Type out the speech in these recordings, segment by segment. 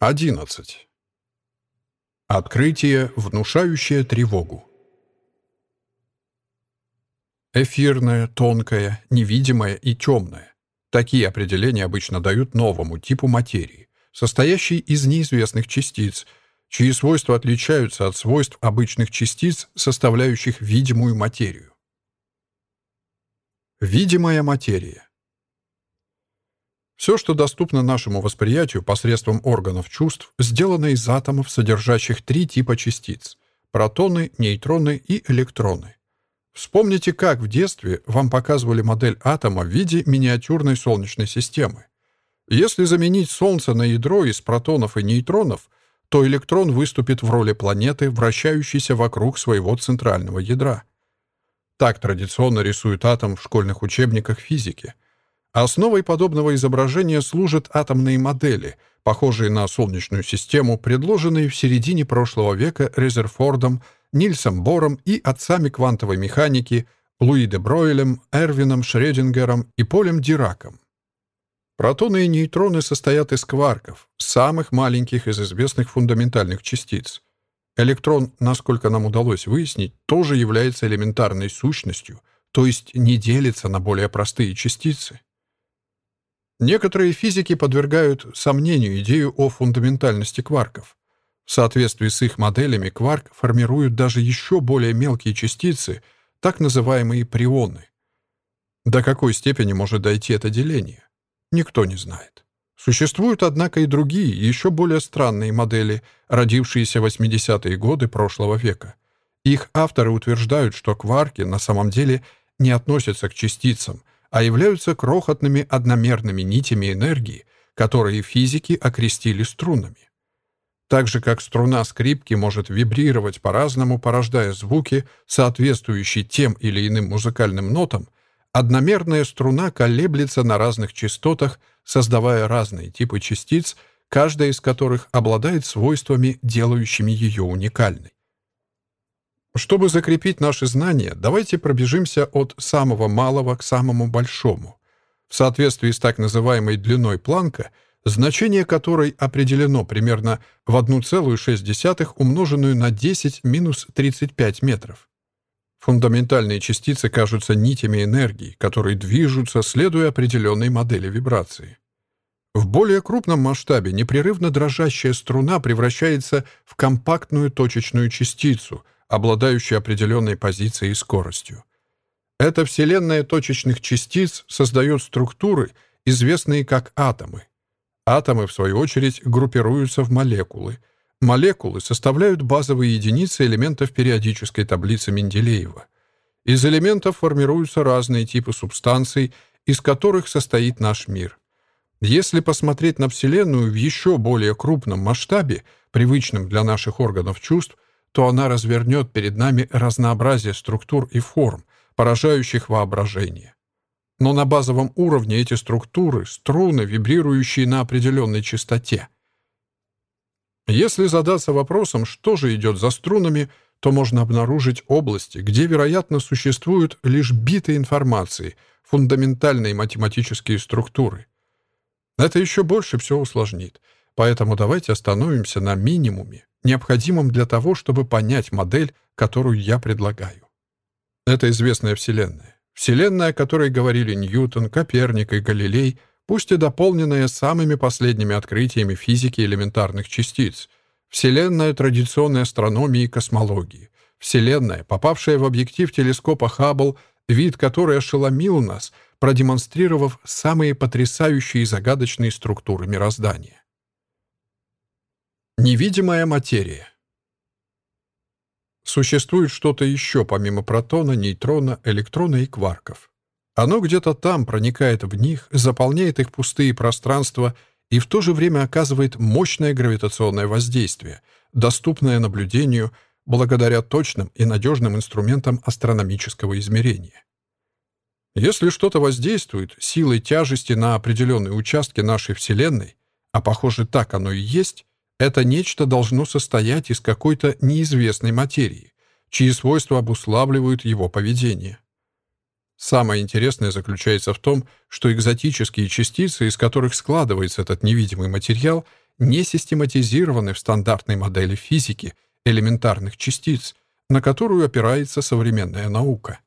11. Открытие, внушающее тревогу. Эфирное, тонкое, невидимое и темное. Такие определения обычно дают новому типу материи, состоящей из неизвестных частиц, чьи свойства отличаются от свойств обычных частиц, составляющих видимую материю. Видимая материя. Все, что доступно нашему восприятию посредством органов чувств, сделано из атомов, содержащих три типа частиц — протоны, нейтроны и электроны. Вспомните, как в детстве вам показывали модель атома в виде миниатюрной Солнечной системы. Если заменить Солнце на ядро из протонов и нейтронов, то электрон выступит в роли планеты, вращающейся вокруг своего центрального ядра. Так традиционно рисуют атом в школьных учебниках физики — Основой подобного изображения служат атомные модели, похожие на Солнечную систему, предложенные в середине прошлого века Резерфордом, Нильсом Бором и отцами квантовой механики Луи де Бройлем, Эрвином Шредингером и Полем Дираком. Протоны и нейтроны состоят из кварков, самых маленьких из известных фундаментальных частиц. Электрон, насколько нам удалось выяснить, тоже является элементарной сущностью, то есть не делится на более простые частицы. Некоторые физики подвергают сомнению идею о фундаментальности кварков. В соответствии с их моделями кварк формируют даже еще более мелкие частицы, так называемые прионы. До какой степени может дойти это деление? Никто не знает. Существуют, однако, и другие, еще более странные модели, родившиеся в 80-е годы прошлого века. Их авторы утверждают, что кварки на самом деле не относятся к частицам — а являются крохотными одномерными нитями энергии, которые физики окрестили струнами. Так же, как струна скрипки может вибрировать по-разному, порождая звуки, соответствующие тем или иным музыкальным нотам, одномерная струна колеблется на разных частотах, создавая разные типы частиц, каждая из которых обладает свойствами, делающими ее уникальной. Чтобы закрепить наши знания, давайте пробежимся от самого малого к самому большому. В соответствии с так называемой длиной Планка, значение которой определено примерно в 1,6 умноженную на 10 минус 35 метров. Фундаментальные частицы кажутся нитями энергии, которые движутся, следуя определенной модели вибрации. В более крупном масштабе непрерывно дрожащая струна превращается в компактную точечную частицу — обладающие определенной позицией и скоростью. Эта вселенная точечных частиц создает структуры, известные как атомы. Атомы, в свою очередь, группируются в молекулы. Молекулы составляют базовые единицы элементов периодической таблицы Менделеева. Из элементов формируются разные типы субстанций, из которых состоит наш мир. Если посмотреть на Вселенную в еще более крупном масштабе, привычном для наших органов чувств, то она развернет перед нами разнообразие структур и форм, поражающих воображение. Но на базовом уровне эти структуры — струны, вибрирующие на определенной частоте. Если задаться вопросом, что же идет за струнами, то можно обнаружить области, где, вероятно, существуют лишь биты информации, фундаментальные математические структуры. Это еще больше все усложнит, поэтому давайте остановимся на минимуме, необходимым для того, чтобы понять модель, которую я предлагаю. Это известная Вселенная. Вселенная, о которой говорили Ньютон, Коперник и Галилей, пусть и дополненная самыми последними открытиями физики элементарных частиц. Вселенная традиционной астрономии и космологии. Вселенная, попавшая в объектив телескопа Хаббл, вид которой ошеломил нас, продемонстрировав самые потрясающие и загадочные структуры мироздания. Невидимая материя. Существует что-то еще помимо протона, нейтрона, электрона и кварков. Оно где-то там проникает в них, заполняет их пустые пространства и в то же время оказывает мощное гравитационное воздействие, доступное наблюдению благодаря точным и надежным инструментам астрономического измерения. Если что-то воздействует силой тяжести на определенные участки нашей Вселенной, а похоже так оно и есть, это нечто должно состоять из какой-то неизвестной материи, чьи свойства обуславливают его поведение. Самое интересное заключается в том, что экзотические частицы, из которых складывается этот невидимый материал, не систематизированы в стандартной модели физики элементарных частиц, на которую опирается современная наука.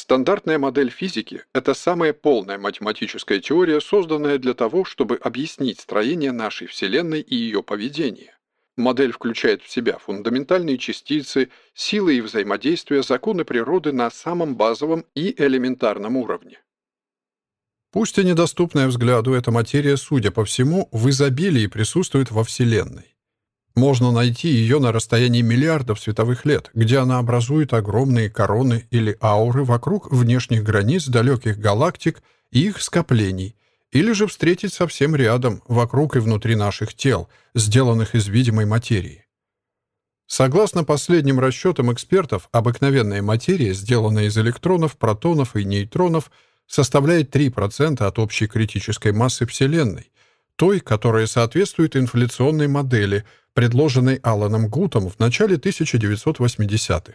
Стандартная модель физики — это самая полная математическая теория, созданная для того, чтобы объяснить строение нашей Вселенной и ее поведение. Модель включает в себя фундаментальные частицы, силы и взаимодействия, законы природы на самом базовом и элементарном уровне. Пусть и недоступная взгляду, эта материя, судя по всему, в изобилии присутствует во Вселенной. Можно найти ее на расстоянии миллиардов световых лет, где она образует огромные короны или ауры вокруг внешних границ далеких галактик и их скоплений, или же встретить совсем рядом, вокруг и внутри наших тел, сделанных из видимой материи. Согласно последним расчетам экспертов, обыкновенная материя, сделанная из электронов, протонов и нейтронов, составляет 3% от общей критической массы Вселенной, той, которая соответствует инфляционной модели, предложенной Аланом Гутом в начале 1980-х.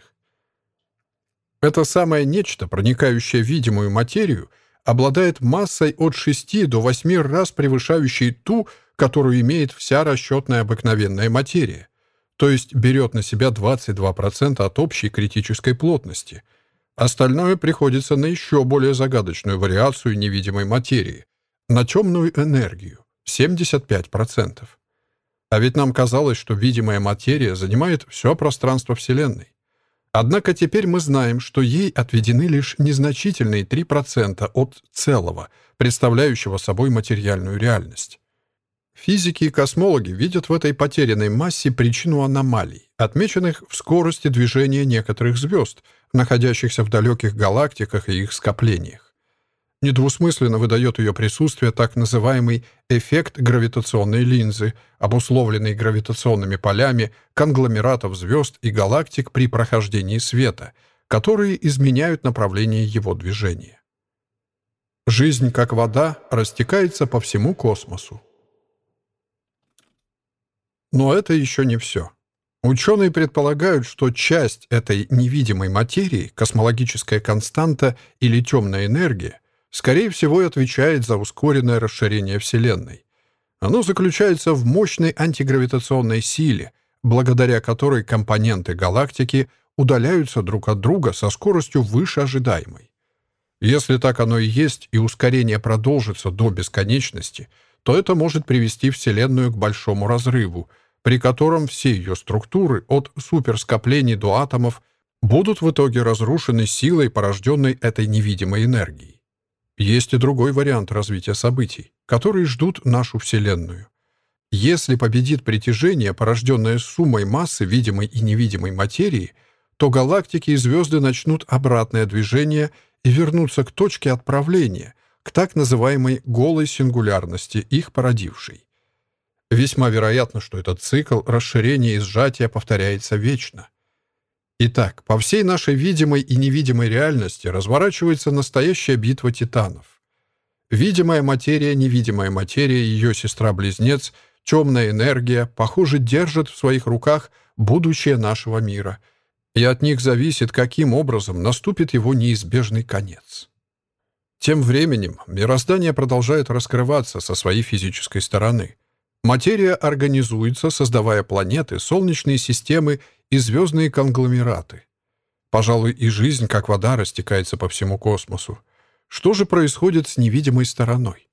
Это самое нечто, проникающее в видимую материю — обладает массой от 6 до 8 раз превышающей ту, которую имеет вся расчетная обыкновенная материя, то есть берет на себя 22% от общей критической плотности. Остальное приходится на еще более загадочную вариацию невидимой материи, на темную энергию — 75%. А ведь нам казалось, что видимая материя занимает все пространство Вселенной. Однако теперь мы знаем, что ей отведены лишь незначительные 3% от целого, представляющего собой материальную реальность. Физики и космологи видят в этой потерянной массе причину аномалий, отмеченных в скорости движения некоторых звезд, находящихся в далеких галактиках и их скоплениях недвусмысленно выдает ее присутствие так называемый эффект гравитационной линзы, обусловленный гравитационными полями конгломератов звезд и галактик при прохождении света, которые изменяют направление его движения. Жизнь, как вода, растекается по всему космосу. Но это еще не все. Ученые предполагают, что часть этой невидимой материи, космологическая константа или темная энергия, скорее всего, и отвечает за ускоренное расширение Вселенной. Оно заключается в мощной антигравитационной силе, благодаря которой компоненты галактики удаляются друг от друга со скоростью выше ожидаемой. Если так оно и есть, и ускорение продолжится до бесконечности, то это может привести Вселенную к большому разрыву, при котором все ее структуры, от суперскоплений до атомов, будут в итоге разрушены силой, порожденной этой невидимой энергией. Есть и другой вариант развития событий, которые ждут нашу Вселенную. Если победит притяжение, порожденное суммой массы видимой и невидимой материи, то галактики и звезды начнут обратное движение и вернутся к точке отправления, к так называемой «голой сингулярности», их породившей. Весьма вероятно, что этот цикл расширения и сжатия повторяется вечно. Итак, по всей нашей видимой и невидимой реальности разворачивается настоящая битва титанов. Видимая материя, невидимая материя, ее сестра-близнец, темная энергия, похоже, держат в своих руках будущее нашего мира. И от них зависит, каким образом наступит его неизбежный конец. Тем временем мироздание продолжает раскрываться со своей физической стороны. Материя организуется, создавая планеты, солнечные системы и звездные конгломераты. Пожалуй, и жизнь, как вода, растекается по всему космосу. Что же происходит с невидимой стороной?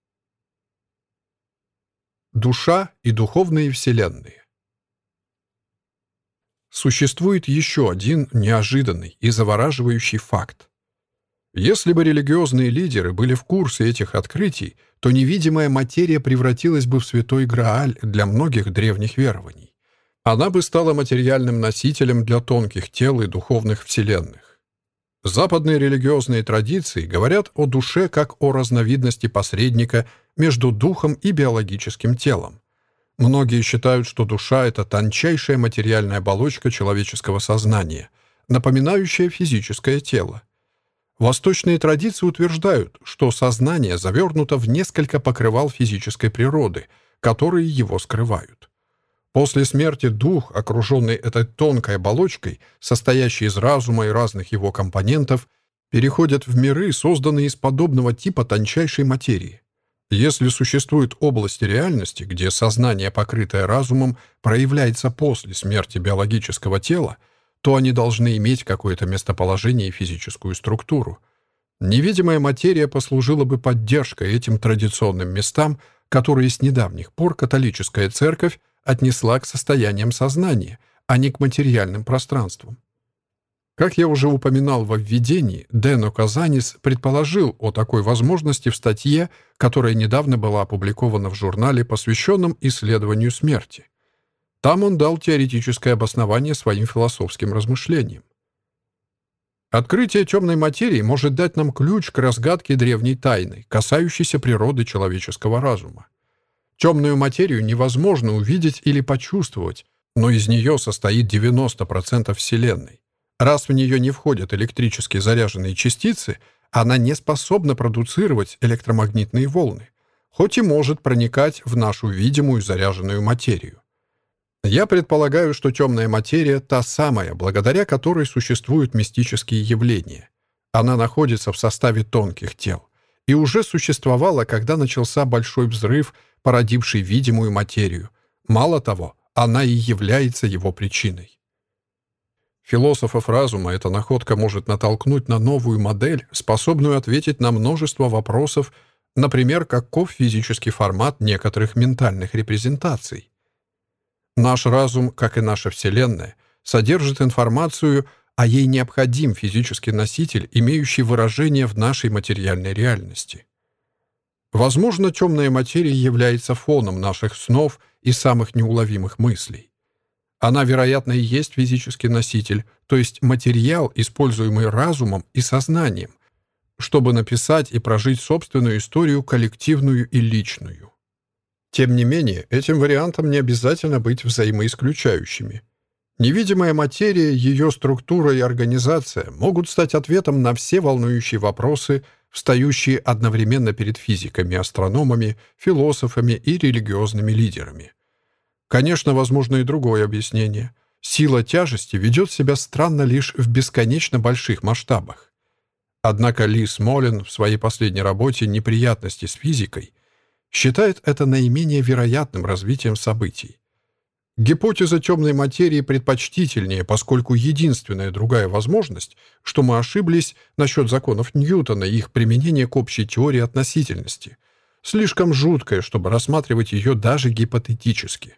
Душа и духовные вселенные. Существует еще один неожиданный и завораживающий факт. Если бы религиозные лидеры были в курсе этих открытий, то невидимая материя превратилась бы в святой Грааль для многих древних верований она бы стала материальным носителем для тонких тел и духовных вселенных. Западные религиозные традиции говорят о душе как о разновидности посредника между духом и биологическим телом. Многие считают, что душа — это тончайшая материальная оболочка человеческого сознания, напоминающая физическое тело. Восточные традиции утверждают, что сознание завернуто в несколько покрывал физической природы, которые его скрывают. После смерти дух, окруженный этой тонкой оболочкой, состоящей из разума и разных его компонентов, переходит в миры, созданные из подобного типа тончайшей материи. Если существуют области реальности, где сознание, покрытое разумом, проявляется после смерти биологического тела, то они должны иметь какое-то местоположение и физическую структуру. Невидимая материя послужила бы поддержкой этим традиционным местам, которые с недавних пор католическая церковь отнесла к состояниям сознания, а не к материальным пространствам. Как я уже упоминал во введении, Дэно Казанис предположил о такой возможности в статье, которая недавно была опубликована в журнале, посвященном исследованию смерти. Там он дал теоретическое обоснование своим философским размышлениям. Открытие темной материи может дать нам ключ к разгадке древней тайны, касающейся природы человеческого разума. Темную материю невозможно увидеть или почувствовать, но из нее состоит 90% Вселенной. Раз в нее не входят электрически заряженные частицы, она не способна продуцировать электромагнитные волны, хоть и может проникать в нашу видимую заряженную материю. Я предполагаю, что темная материя — та самая, благодаря которой существуют мистические явления. Она находится в составе тонких тел и уже существовала, когда начался большой взрыв, породивший видимую материю. Мало того, она и является его причиной. Философов разума эта находка может натолкнуть на новую модель, способную ответить на множество вопросов, например, каков физический формат некоторых ментальных репрезентаций. Наш разум, как и наша Вселенная, содержит информацию, а ей необходим физический носитель, имеющий выражение в нашей материальной реальности. Возможно, темная материя является фоном наших снов и самых неуловимых мыслей. Она, вероятно, и есть физический носитель, то есть материал, используемый разумом и сознанием, чтобы написать и прожить собственную историю, коллективную и личную. Тем не менее, этим вариантам не обязательно быть взаимоисключающими. Невидимая материя, ее структура и организация могут стать ответом на все волнующие вопросы, встающие одновременно перед физиками, астрономами, философами и религиозными лидерами. Конечно, возможно и другое объяснение. Сила тяжести ведет себя странно лишь в бесконечно больших масштабах. Однако Ли Смолин в своей последней работе «Неприятности с физикой» считает это наименее вероятным развитием событий. Гипотеза темной материи предпочтительнее, поскольку единственная другая возможность, что мы ошиблись насчет законов Ньютона и их применения к общей теории относительности, слишком жуткая, чтобы рассматривать ее даже гипотетически.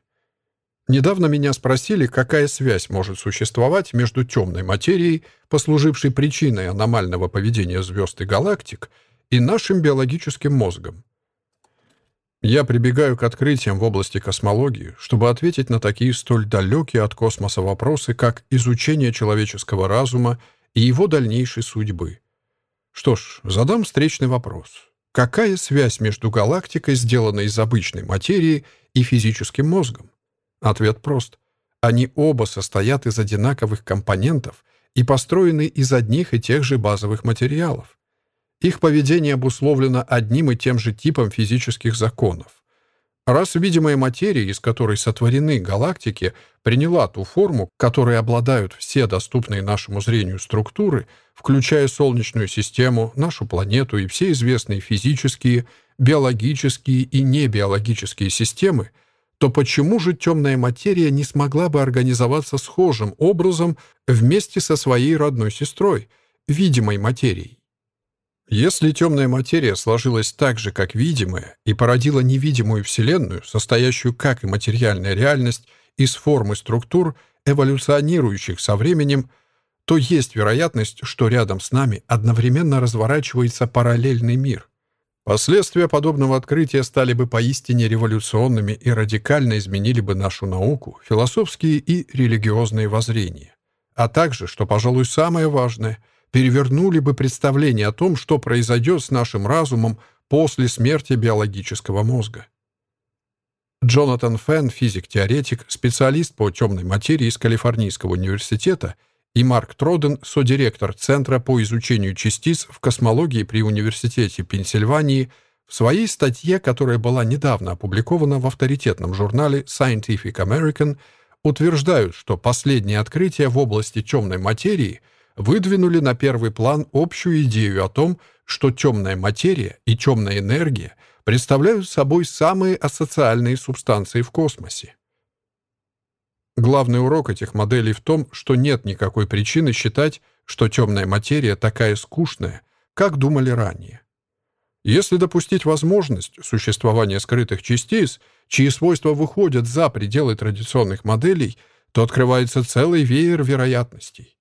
Недавно меня спросили, какая связь может существовать между темной материей, послужившей причиной аномального поведения звезд и галактик, и нашим биологическим мозгом. Я прибегаю к открытиям в области космологии, чтобы ответить на такие столь далекие от космоса вопросы, как изучение человеческого разума и его дальнейшей судьбы. Что ж, задам встречный вопрос. Какая связь между галактикой, сделанной из обычной материи, и физическим мозгом? Ответ прост. Они оба состоят из одинаковых компонентов и построены из одних и тех же базовых материалов. Их поведение обусловлено одним и тем же типом физических законов. Раз видимая материя, из которой сотворены галактики, приняла ту форму, которой обладают все доступные нашему зрению структуры, включая Солнечную систему, нашу планету и все известные физические, биологические и небиологические системы, то почему же темная материя не смогла бы организоваться схожим образом вместе со своей родной сестрой, видимой материей? Если темная материя сложилась так же, как видимая, и породила невидимую Вселенную, состоящую, как и материальная реальность, из формы структур, эволюционирующих со временем, то есть вероятность, что рядом с нами одновременно разворачивается параллельный мир — Последствия подобного открытия стали бы поистине революционными и радикально изменили бы нашу науку, философские и религиозные воззрения. А также, что, пожалуй, самое важное, перевернули бы представление о том, что произойдет с нашим разумом после смерти биологического мозга. Джонатан Фенн, физик-теоретик, специалист по темной материи из Калифорнийского университета, и Марк Троден, содиректор Центра по изучению частиц в космологии при Университете Пенсильвании, в своей статье, которая была недавно опубликована в авторитетном журнале Scientific American, утверждают, что последние открытия в области темной материи выдвинули на первый план общую идею о том, что темная материя и темная энергия представляют собой самые асоциальные субстанции в космосе. Главный урок этих моделей в том, что нет никакой причины считать, что темная материя такая скучная, как думали ранее. Если допустить возможность существования скрытых частиц, чьи свойства выходят за пределы традиционных моделей, то открывается целый веер вероятностей.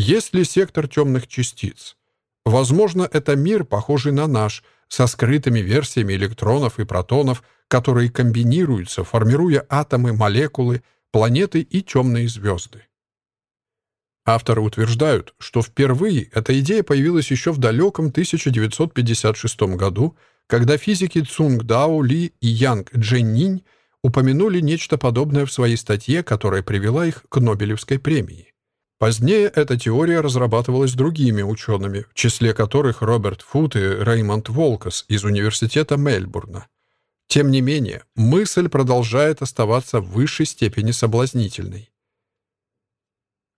Есть ли сектор темных частиц? Возможно, это мир, похожий на наш, со скрытыми версиями электронов и протонов, которые комбинируются, формируя атомы, молекулы, планеты и темные звезды. Авторы утверждают, что впервые эта идея появилась еще в далеком 1956 году, когда физики Цунг Дао Ли и Янг Дженнинь упомянули нечто подобное в своей статье, которая привела их к Нобелевской премии. Позднее эта теория разрабатывалась другими учеными, в числе которых Роберт Фут и Реймонд Волкас из Университета Мельбурна. Тем не менее, мысль продолжает оставаться в высшей степени соблазнительной.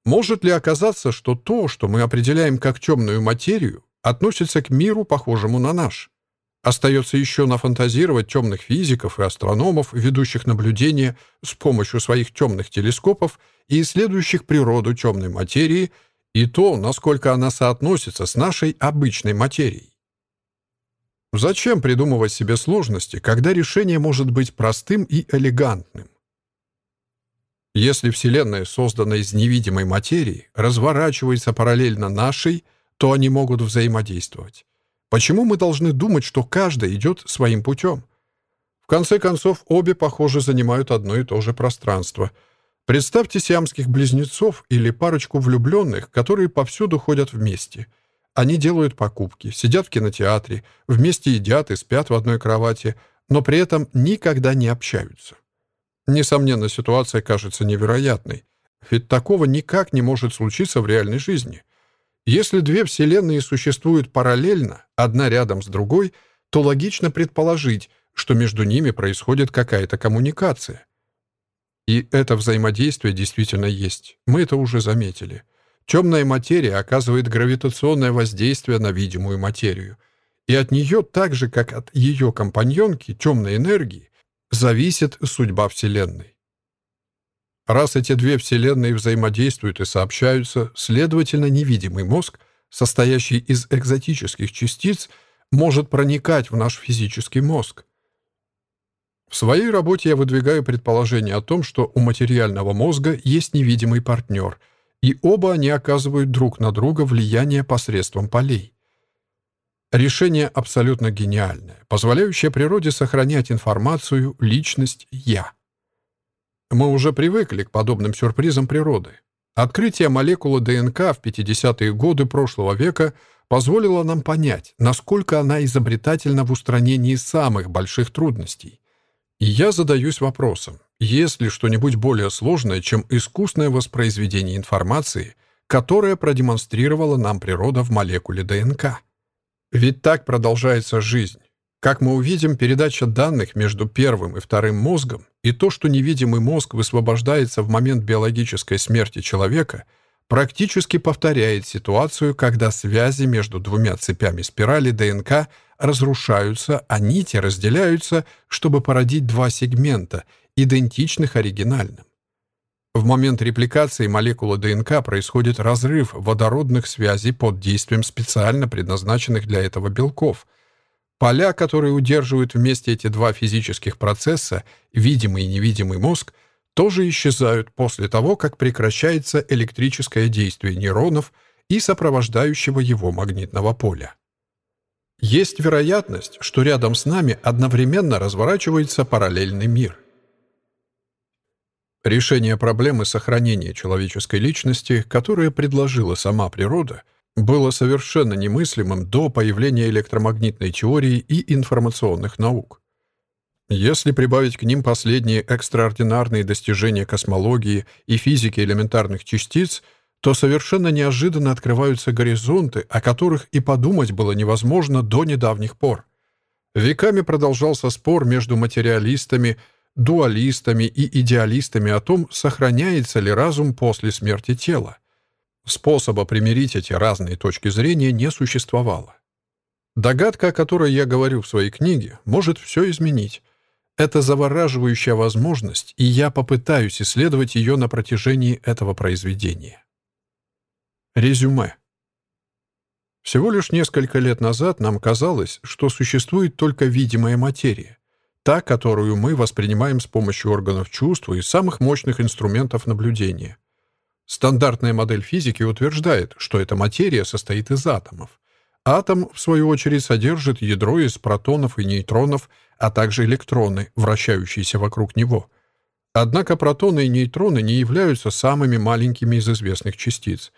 Может ли оказаться, что то, что мы определяем как темную материю, относится к миру, похожему на наш? Остается еще нафантазировать темных физиков и астрономов, ведущих наблюдения с помощью своих темных телескопов и исследующих природу темной материи, и то, насколько она соотносится с нашей обычной материей. Зачем придумывать себе сложности, когда решение может быть простым и элегантным? Если Вселенная создана из невидимой материи, разворачивается параллельно нашей, то они могут взаимодействовать. Почему мы должны думать, что каждая идет своим путем? В конце концов, обе, похоже, занимают одно и то же пространство. Представьте сиамских близнецов или парочку влюбленных, которые повсюду ходят вместе — они делают покупки, сидят в кинотеатре, вместе едят и спят в одной кровати, но при этом никогда не общаются. Несомненно, ситуация кажется невероятной, ведь такого никак не может случиться в реальной жизни. Если две вселенные существуют параллельно, одна рядом с другой, то логично предположить, что между ними происходит какая-то коммуникация. И это взаимодействие действительно есть. Мы это уже заметили. Темная материя оказывает гравитационное воздействие на видимую материю, и от нее, так же как от ее компаньонки, темной энергии, зависит судьба Вселенной. Раз эти две Вселенные взаимодействуют и сообщаются, следовательно, невидимый мозг, состоящий из экзотических частиц, может проникать в наш физический мозг. В своей работе я выдвигаю предположение о том, что у материального мозга есть невидимый партнер — и оба они оказывают друг на друга влияние посредством полей. Решение абсолютно гениальное, позволяющее природе сохранять информацию, личность «я». Мы уже привыкли к подобным сюрпризам природы. Открытие молекулы ДНК в 50-е годы прошлого века позволило нам понять, насколько она изобретательна в устранении самых больших трудностей. И я задаюсь вопросом, есть ли что-нибудь более сложное, чем искусное воспроизведение информации, которое продемонстрировала нам природа в молекуле ДНК? Ведь так продолжается жизнь. Как мы увидим, передача данных между первым и вторым мозгом и то, что невидимый мозг высвобождается в момент биологической смерти человека, практически повторяет ситуацию, когда связи между двумя цепями спирали ДНК разрушаются, а нити разделяются, чтобы породить два сегмента — идентичных оригинальным. В момент репликации молекулы ДНК происходит разрыв водородных связей под действием специально предназначенных для этого белков. Поля, которые удерживают вместе эти два физических процесса, видимый и невидимый мозг, тоже исчезают после того, как прекращается электрическое действие нейронов и сопровождающего его магнитного поля. Есть вероятность, что рядом с нами одновременно разворачивается параллельный мир — Решение проблемы сохранения человеческой личности, которое предложила сама природа, было совершенно немыслимым до появления электромагнитной теории и информационных наук. Если прибавить к ним последние экстраординарные достижения космологии и физики элементарных частиц, то совершенно неожиданно открываются горизонты, о которых и подумать было невозможно до недавних пор. Веками продолжался спор между материалистами – дуалистами и идеалистами о том, сохраняется ли разум после смерти тела. Способа примирить эти разные точки зрения не существовало. Догадка, о которой я говорю в своей книге, может все изменить. Это завораживающая возможность, и я попытаюсь исследовать ее на протяжении этого произведения. Резюме. Всего лишь несколько лет назад нам казалось, что существует только видимая материя, та, которую мы воспринимаем с помощью органов чувства и самых мощных инструментов наблюдения. Стандартная модель физики утверждает, что эта материя состоит из атомов. Атом, в свою очередь, содержит ядро из протонов и нейтронов, а также электроны, вращающиеся вокруг него. Однако протоны и нейтроны не являются самыми маленькими из известных частиц.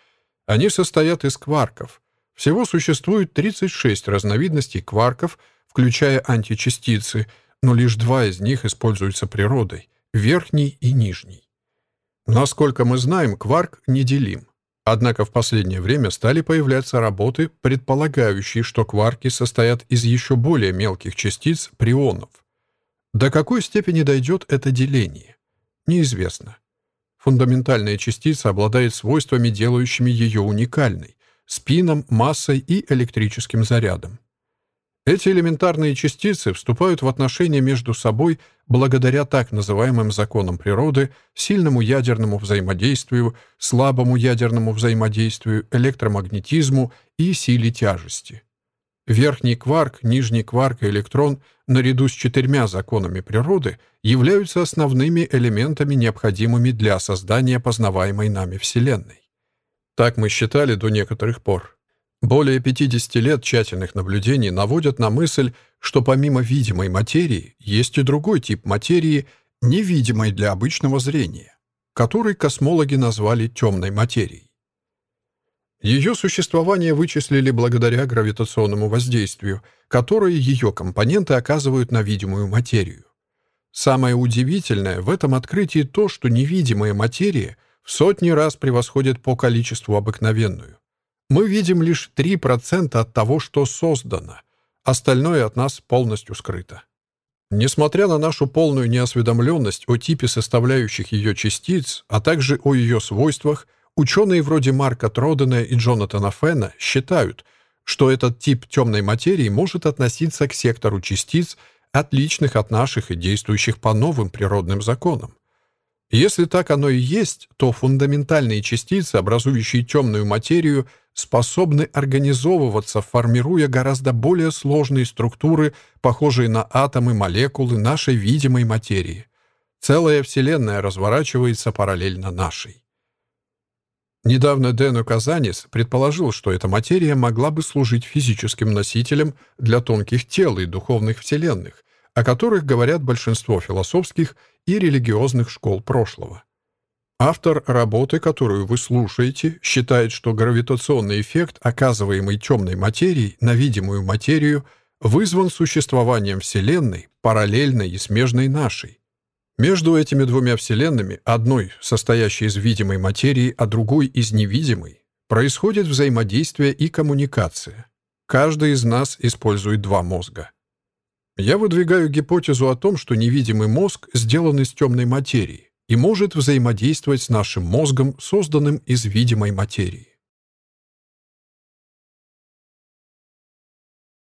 Они состоят из кварков. Всего существует 36 разновидностей кварков, включая античастицы, но лишь два из них используются природой — верхний и нижний. Насколько мы знаем, кварк неделим. Однако в последнее время стали появляться работы, предполагающие, что кварки состоят из еще более мелких частиц прионов. До какой степени дойдет это деление? Неизвестно. Фундаментальная частица обладает свойствами, делающими ее уникальной, спином, массой и электрическим зарядом. Эти элементарные частицы вступают в отношения между собой благодаря так называемым законам природы, сильному ядерному взаимодействию, слабому ядерному взаимодействию, электромагнетизму и силе тяжести. Верхний кварк, нижний кварк и электрон, наряду с четырьмя законами природы, являются основными элементами, необходимыми для создания познаваемой нами Вселенной. Так мы считали до некоторых пор. Более 50 лет тщательных наблюдений наводят на мысль, что помимо видимой материи есть и другой тип материи, невидимой для обычного зрения, который космологи назвали темной материей. Ее существование вычислили благодаря гравитационному воздействию, которое ее компоненты оказывают на видимую материю. Самое удивительное в этом открытии то, что невидимая материя в сотни раз превосходит по количеству обыкновенную. Мы видим лишь 3% от того, что создано. Остальное от нас полностью скрыто. Несмотря на нашу полную неосведомленность о типе составляющих ее частиц, а также о ее свойствах, ученые вроде Марка Тродена и Джонатана Фена считают, что этот тип темной материи может относиться к сектору частиц, отличных от наших и действующих по новым природным законам. Если так оно и есть, то фундаментальные частицы, образующие темную материю, способны организовываться, формируя гораздо более сложные структуры, похожие на атомы, молекулы нашей видимой материи. Целая Вселенная разворачивается параллельно нашей. Недавно Дэну Казанис предположил, что эта материя могла бы служить физическим носителем для тонких тел и духовных вселенных, о которых говорят большинство философских и религиозных школ прошлого. Автор работы, которую вы слушаете, считает, что гравитационный эффект, оказываемый темной материей на видимую материю, вызван существованием Вселенной, параллельной и смежной нашей. Между этими двумя Вселенными, одной состоящей из видимой материи, а другой из невидимой, происходит взаимодействие и коммуникация. Каждый из нас использует два мозга. Я выдвигаю гипотезу о том, что невидимый мозг сделан из темной материи и может взаимодействовать с нашим мозгом, созданным из видимой материи.